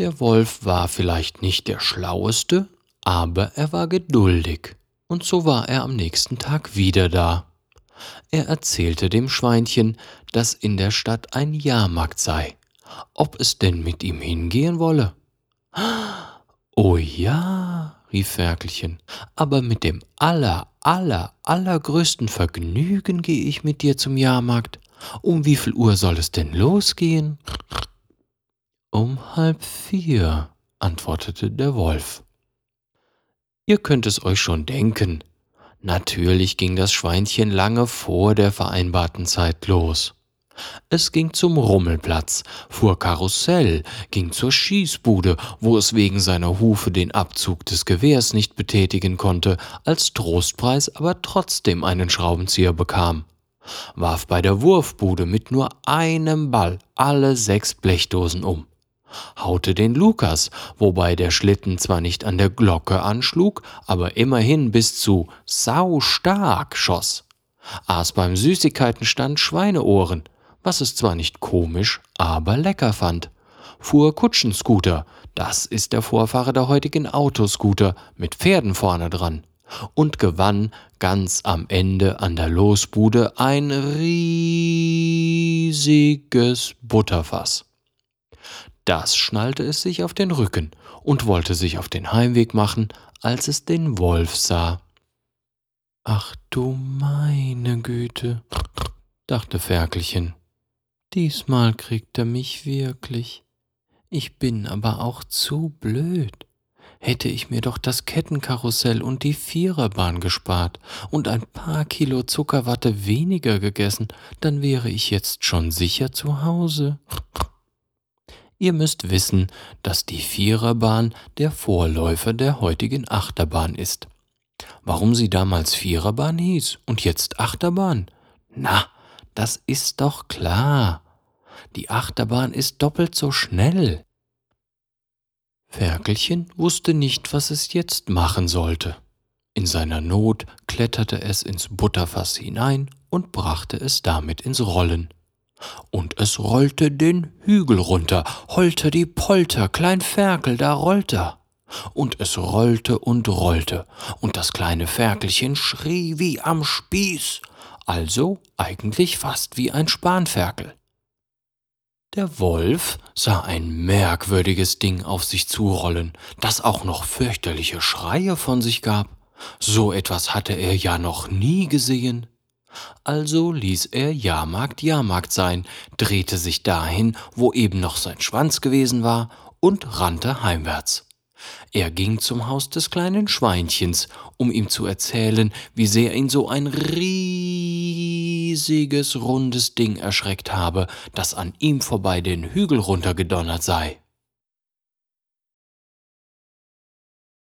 Der Wolf war vielleicht nicht der Schlaueste, aber er war geduldig, und so war er am nächsten Tag wieder da. Er erzählte dem Schweinchen, dass in der Stadt ein Jahrmarkt sei, ob es denn mit ihm hingehen wolle. Oh ja, rief Ferkelchen, aber mit dem aller, aller, allergrößten Vergnügen gehe ich mit dir zum Jahrmarkt. Um wie viel Uhr soll es denn losgehen? Um halb vier, antwortete der Wolf. Ihr könnt es euch schon denken. Natürlich ging das Schweinchen lange vor der vereinbarten Zeit los. Es ging zum Rummelplatz, fuhr Karussell, ging zur Schießbude, wo es wegen seiner Hufe den Abzug des Gewehrs nicht betätigen konnte, als Trostpreis aber trotzdem einen Schraubenzieher bekam, warf bei der Wurfbude mit nur einem Ball alle sechs Blechdosen um, haute den Lukas, wobei der Schlitten zwar nicht an der Glocke anschlug, aber immerhin bis zu sau stark schoss, aß beim Süßigkeitenstand Schweineohren, was es zwar nicht komisch, aber lecker fand, fuhr Kutschenscooter, das ist der Vorfahre der heutigen Autoscooter mit Pferden vorne dran, und gewann ganz am Ende an der Losbude ein riesiges Butterfass. Das schnallte es sich auf den Rücken und wollte sich auf den Heimweg machen, als es den Wolf sah. Ach du meine Güte, dachte Ferkelchen, diesmal kriegt er mich wirklich. Ich bin aber auch zu blöd. Hätte ich mir doch das Kettenkarussell und die Viererbahn gespart und ein paar Kilo Zuckerwatte weniger gegessen, dann wäre ich jetzt schon sicher zu Hause. Ihr müsst wissen, dass die Viererbahn der Vorläufer der heutigen Achterbahn ist. Warum sie damals Viererbahn hieß und jetzt Achterbahn? Na, das ist doch klar. Die Achterbahn ist doppelt so schnell. Ferkelchen wusste nicht, was es jetzt machen sollte. In seiner Not kletterte es ins Butterfass hinein und brachte es damit ins Rollen. Und es rollte den Hügel runter, holter die Polter, Klein Ferkel, da rollte. Und es rollte und rollte, und das kleine Ferkelchen schrie wie am Spieß, also eigentlich fast wie ein Spanferkel. Der Wolf sah ein merkwürdiges Ding auf sich zurollen, das auch noch fürchterliche Schreie von sich gab. So etwas hatte er ja noch nie gesehen. Also ließ er Jahrmarkt Jahrmarkt sein, drehte sich dahin, wo eben noch sein Schwanz gewesen war, und rannte heimwärts. Er ging zum Haus des kleinen Schweinchens, um ihm zu erzählen, wie sehr ihn so ein riesiges, rundes Ding erschreckt habe, das an ihm vorbei den Hügel runtergedonnert sei.